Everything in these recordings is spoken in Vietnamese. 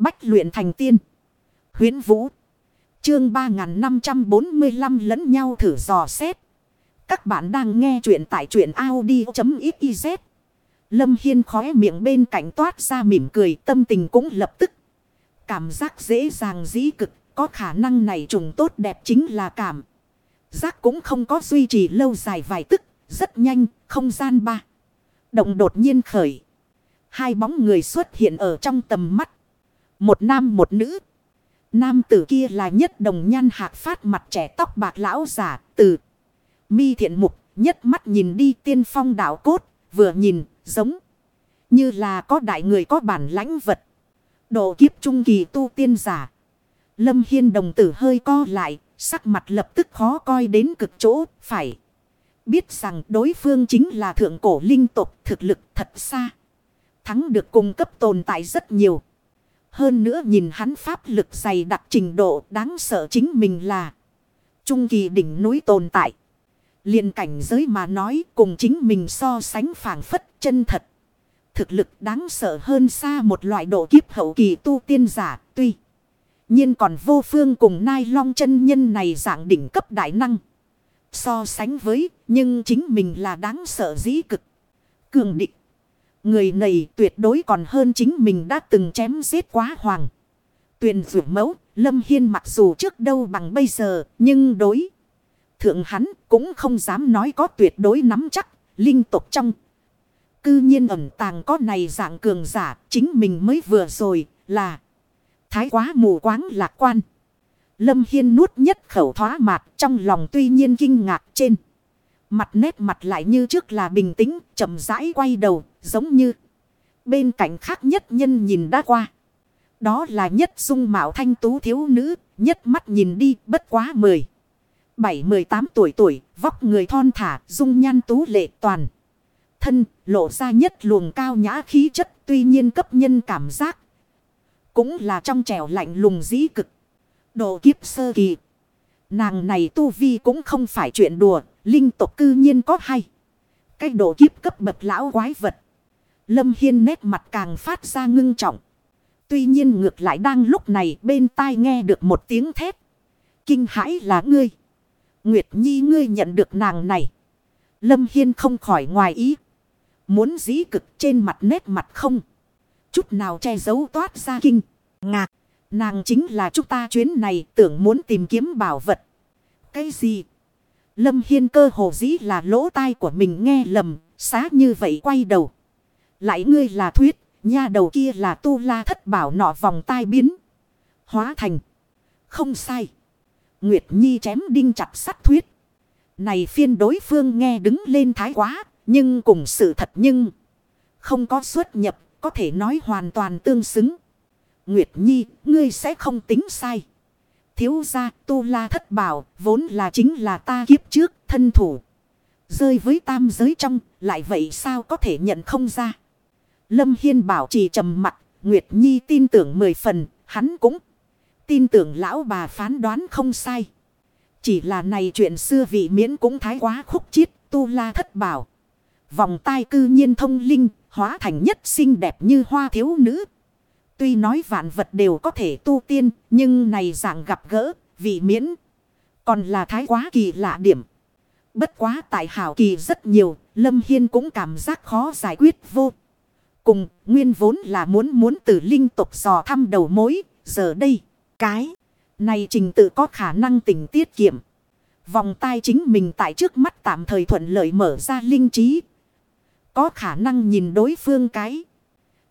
Bách luyện thành tiên. Huyến Vũ. Chương 3545 lẫn nhau thử dò xét. Các bạn đang nghe truyện tại truyện Audi.xyz. Lâm Hiên khóe miệng bên cạnh toát ra mỉm cười tâm tình cũng lập tức. Cảm giác dễ dàng dĩ cực. Có khả năng này trùng tốt đẹp chính là cảm. Giác cũng không có duy trì lâu dài vài tức. Rất nhanh, không gian ba. Động đột nhiên khởi. Hai bóng người xuất hiện ở trong tầm mắt. Một nam một nữ. Nam tử kia là nhất đồng nhan hạc phát mặt trẻ tóc bạc lão giả, từ. Mi thiện mục, nhất mắt nhìn đi tiên phong đạo cốt. Vừa nhìn, giống như là có đại người có bản lãnh vật. Độ kiếp trung kỳ tu tiên giả. Lâm Hiên đồng tử hơi co lại. Sắc mặt lập tức khó coi đến cực chỗ. Phải biết rằng đối phương chính là thượng cổ linh tục thực lực thật xa. Thắng được cung cấp tồn tại rất nhiều. Hơn nữa nhìn hắn pháp lực dày đặc trình độ đáng sợ chính mình là. Trung kỳ đỉnh núi tồn tại. liền cảnh giới mà nói cùng chính mình so sánh phản phất chân thật. Thực lực đáng sợ hơn xa một loại độ kiếp hậu kỳ tu tiên giả, tuy. nhiên còn vô phương cùng nai long chân nhân này dạng đỉnh cấp đại năng. So sánh với, nhưng chính mình là đáng sợ dĩ cực. Cường địch Người này tuyệt đối còn hơn chính mình đã từng chém giết quá hoàng. Tuyền vượt mẫu, Lâm Hiên mặc dù trước đâu bằng bây giờ, nhưng đối. Thượng hắn cũng không dám nói có tuyệt đối nắm chắc, linh tục trong. Cư nhiên ẩn tàng có này dạng cường giả, chính mình mới vừa rồi, là thái quá mù quáng lạc quan. Lâm Hiên nuốt nhất khẩu thoá mạt trong lòng tuy nhiên kinh ngạc trên. Mặt nét mặt lại như trước là bình tĩnh, chậm rãi quay đầu, giống như bên cạnh khác nhất nhân nhìn đã qua. Đó là nhất dung mạo thanh tú thiếu nữ, nhất mắt nhìn đi bất quá mười. Bảy mười tám tuổi tuổi, vóc người thon thả, dung nhan tú lệ toàn. Thân, lộ ra nhất luồng cao nhã khí chất tuy nhiên cấp nhân cảm giác. Cũng là trong trẻo lạnh lùng dĩ cực. Độ kiếp sơ kỳ. Nàng này tu vi cũng không phải chuyện đùa, linh tộc cư nhiên có hay. Cái độ kiếp cấp bậc lão quái vật. Lâm Hiên nét mặt càng phát ra ngưng trọng. Tuy nhiên ngược lại đang lúc này bên tai nghe được một tiếng thét. Kinh hãi là ngươi. Nguyệt Nhi ngươi nhận được nàng này. Lâm Hiên không khỏi ngoài ý. Muốn dĩ cực trên mặt nét mặt không. Chút nào che giấu toát ra kinh. Ngạc. Nàng chính là chúng ta chuyến này tưởng muốn tìm kiếm bảo vật. Cái gì? Lâm Hiên cơ hồ dĩ là lỗ tai của mình nghe lầm, xá như vậy quay đầu. Lại ngươi là thuyết, nha đầu kia là tu la thất bảo nọ vòng tai biến. Hóa thành. Không sai. Nguyệt Nhi chém đinh chặt sắt thuyết. Này phiên đối phương nghe đứng lên thái quá, nhưng cùng sự thật nhưng không có xuất nhập, có thể nói hoàn toàn tương xứng. Nguyệt Nhi, ngươi sẽ không tính sai. Thiếu gia tu la thất bảo, vốn là chính là ta kiếp trước, thân thủ. Rơi với tam giới trong, lại vậy sao có thể nhận không ra. Lâm Hiên bảo trì trầm mặt, Nguyệt Nhi tin tưởng mười phần, hắn cũng tin tưởng lão bà phán đoán không sai. Chỉ là này chuyện xưa vị miễn cũng thái quá khúc chiết, tu la thất bảo. Vòng tai cư nhiên thông linh, hóa thành nhất xinh đẹp như hoa thiếu nữ. Tuy nói vạn vật đều có thể tu tiên, nhưng này dạng gặp gỡ, vị miễn. Còn là thái quá kỳ lạ điểm. Bất quá tại hảo kỳ rất nhiều, Lâm Hiên cũng cảm giác khó giải quyết vô. Cùng, nguyên vốn là muốn muốn từ linh tục dò thăm đầu mối, giờ đây, cái này trình tự có khả năng tình tiết kiệm. Vòng tay chính mình tại trước mắt tạm thời thuận lợi mở ra linh trí. Có khả năng nhìn đối phương cái.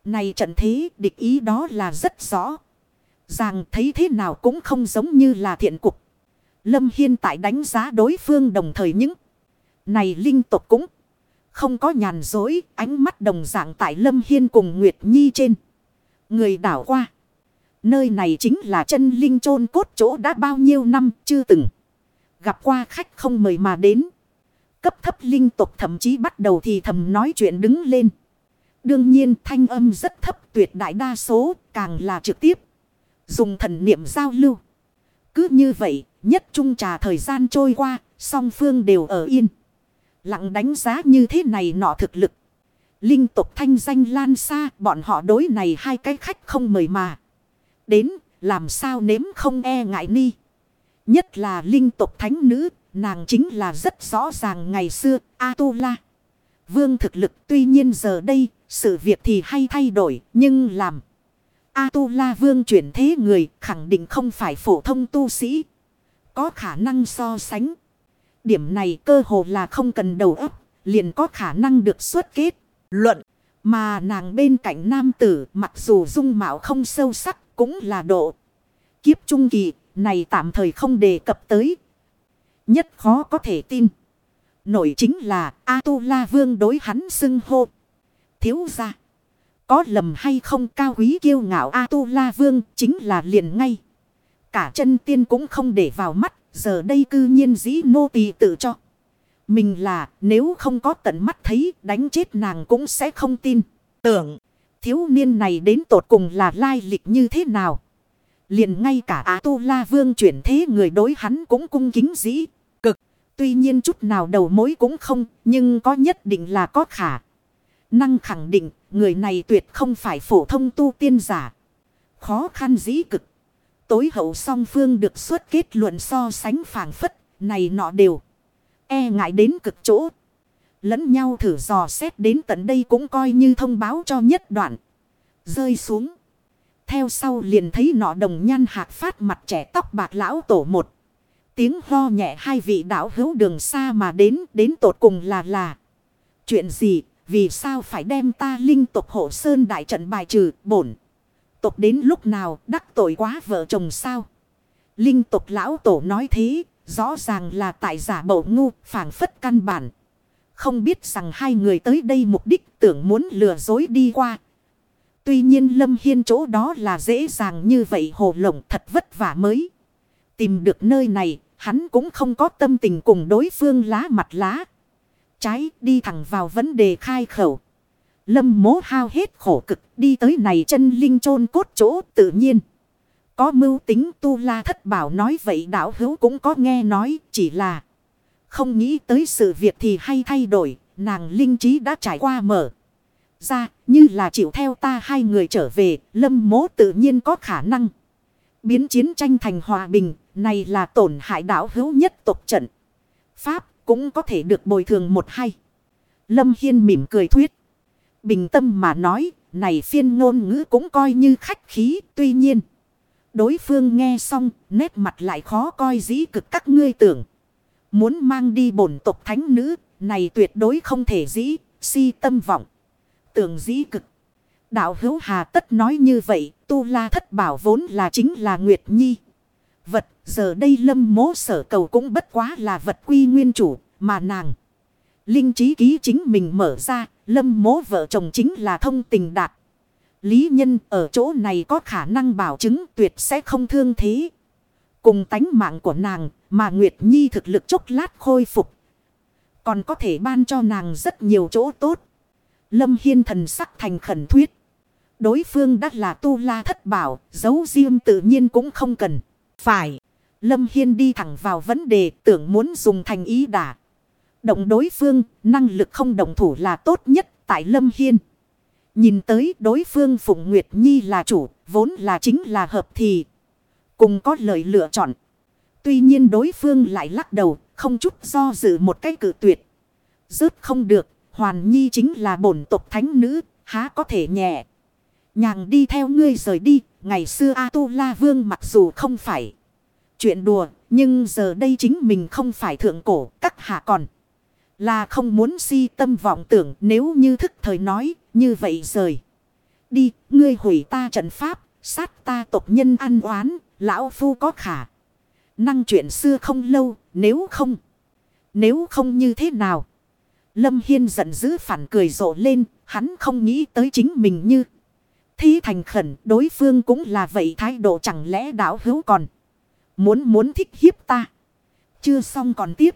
Này trận thế địch ý đó là rất rõ. Rằng thấy thế nào cũng không giống như là thiện cục. Lâm Hiên tại đánh giá đối phương đồng thời những. Này linh tục cũng không có nhàn dối. Ánh mắt đồng dạng tại Lâm Hiên cùng Nguyệt Nhi trên. Người đảo qua. Nơi này chính là chân linh chôn cốt chỗ đã bao nhiêu năm chưa từng. Gặp qua khách không mời mà đến. Cấp thấp linh tục thậm chí bắt đầu thì thầm nói chuyện đứng lên. Đương nhiên thanh âm rất thấp tuyệt đại đa số càng là trực tiếp. Dùng thần niệm giao lưu. Cứ như vậy, nhất trung trà thời gian trôi qua, song phương đều ở yên. Lặng đánh giá như thế này nọ thực lực. Linh tục thanh danh lan xa bọn họ đối này hai cái khách không mời mà. Đến làm sao nếm không e ngại ni. Nhất là linh tục thánh nữ, nàng chính là rất rõ ràng ngày xưa, A-tu-la. Vương thực lực tuy nhiên giờ đây, sự việc thì hay thay đổi, nhưng làm. A-tu-la vương chuyển thế người khẳng định không phải phổ thông tu sĩ. Có khả năng so sánh. Điểm này cơ hồ là không cần đầu óc, liền có khả năng được xuất kết. Luận, mà nàng bên cạnh nam tử mặc dù dung mạo không sâu sắc cũng là độ. Kiếp trung kỳ, này tạm thời không đề cập tới. Nhất khó có thể tin. Nổi chính là A-tu-la vương đối hắn xưng hô. Thiếu ra. Có lầm hay không cao quý kiêu ngạo A-tu-la vương chính là liền ngay. Cả chân tiên cũng không để vào mắt. Giờ đây cư nhiên dĩ nô tỳ tự cho. Mình là, nếu không có tận mắt thấy, đánh chết nàng cũng sẽ không tin. Tưởng, thiếu niên này đến tột cùng là lai lịch như thế nào. Liền ngay cả á tu la vương chuyển thế người đối hắn cũng cung kính dĩ. Cực. Tuy nhiên chút nào đầu mối cũng không. Nhưng có nhất định là có khả. Năng khẳng định, người này tuyệt không phải phổ thông tu tiên giả. Khó khăn dĩ cực. Tối hậu song phương được xuất kết luận so sánh phản phất. Này nọ đều. E ngại đến cực chỗ. Lẫn nhau thử dò xét đến tận đây cũng coi như thông báo cho nhất đoạn. Rơi xuống. Theo sau liền thấy nọ đồng nhan hạc phát mặt trẻ tóc bạc lão tổ một. Tiếng ho nhẹ hai vị đảo hữu đường xa mà đến, đến tột cùng là là. Chuyện gì, vì sao phải đem ta linh tục hộ sơn đại trận bài trừ, bổn. Tục đến lúc nào, đắc tội quá vợ chồng sao? Linh tục lão tổ nói thế, rõ ràng là tại giả bộ ngu, phản phất căn bản. Không biết rằng hai người tới đây mục đích tưởng muốn lừa dối đi qua, Tuy nhiên Lâm Hiên chỗ đó là dễ dàng như vậy hồ lộng thật vất vả mới. Tìm được nơi này, hắn cũng không có tâm tình cùng đối phương lá mặt lá. Trái đi thẳng vào vấn đề khai khẩu. Lâm mố hao hết khổ cực đi tới này chân linh chôn cốt chỗ tự nhiên. Có mưu tính tu la thất bảo nói vậy đạo hữu cũng có nghe nói chỉ là. Không nghĩ tới sự việc thì hay thay đổi, nàng linh trí đã trải qua mở ra, như là chịu theo ta hai người trở về, lâm mố tự nhiên có khả năng. Biến chiến tranh thành hòa bình, này là tổn hại đảo hữu nhất tộc trận. Pháp cũng có thể được bồi thường một hay. Lâm Hiên mỉm cười thuyết. Bình tâm mà nói, này phiên ngôn ngữ cũng coi như khách khí, tuy nhiên. Đối phương nghe xong, nét mặt lại khó coi dĩ cực các ngươi tưởng. Muốn mang đi bổn tộc thánh nữ, này tuyệt đối không thể dĩ, si tâm vọng tưởng dĩ cực. Đạo hữu hà tất nói như vậy, tu la thất bảo vốn là chính là Nguyệt Nhi. Vật, giờ đây lâm mố sở cầu cũng bất quá là vật quy nguyên chủ, mà nàng. Linh trí ký chính mình mở ra, lâm mố vợ chồng chính là thông tình đạt. Lý nhân ở chỗ này có khả năng bảo chứng tuyệt sẽ không thương thế. Cùng tánh mạng của nàng, mà Nguyệt Nhi thực lực chốc lát khôi phục. Còn có thể ban cho nàng rất nhiều chỗ tốt. Lâm Hiên thần sắc thành khẩn thuyết. Đối phương đã là tu la thất bảo, giấu riêng tự nhiên cũng không cần. Phải, Lâm Hiên đi thẳng vào vấn đề tưởng muốn dùng thành ý đả. Động đối phương, năng lực không động thủ là tốt nhất tại Lâm Hiên. Nhìn tới đối phương Phụng Nguyệt Nhi là chủ, vốn là chính là hợp thì. Cùng có lời lựa chọn. Tuy nhiên đối phương lại lắc đầu, không chút do dự một cái cử tuyệt. Rớt không được, Hoàn Nhi chính là bổn tộc thánh nữ, há có thể nhẹ. Nhàng đi theo ngươi rời đi, ngày xưa A-tu-la vương mặc dù không phải chuyện đùa, nhưng giờ đây chính mình không phải thượng cổ, các hạ còn. Là không muốn si tâm vọng tưởng nếu như thức thời nói, như vậy rời. Đi, ngươi hủy ta trận pháp, sát ta tộc nhân ăn oán, lão phu có khả. Năng chuyện xưa không lâu, nếu không. Nếu không như thế nào? Lâm Hiên giận dữ phản cười rộ lên, hắn không nghĩ tới chính mình như. thí thành khẩn, đối phương cũng là vậy thái độ chẳng lẽ đảo hữu còn. Muốn muốn thích hiếp ta. Chưa xong còn tiếp.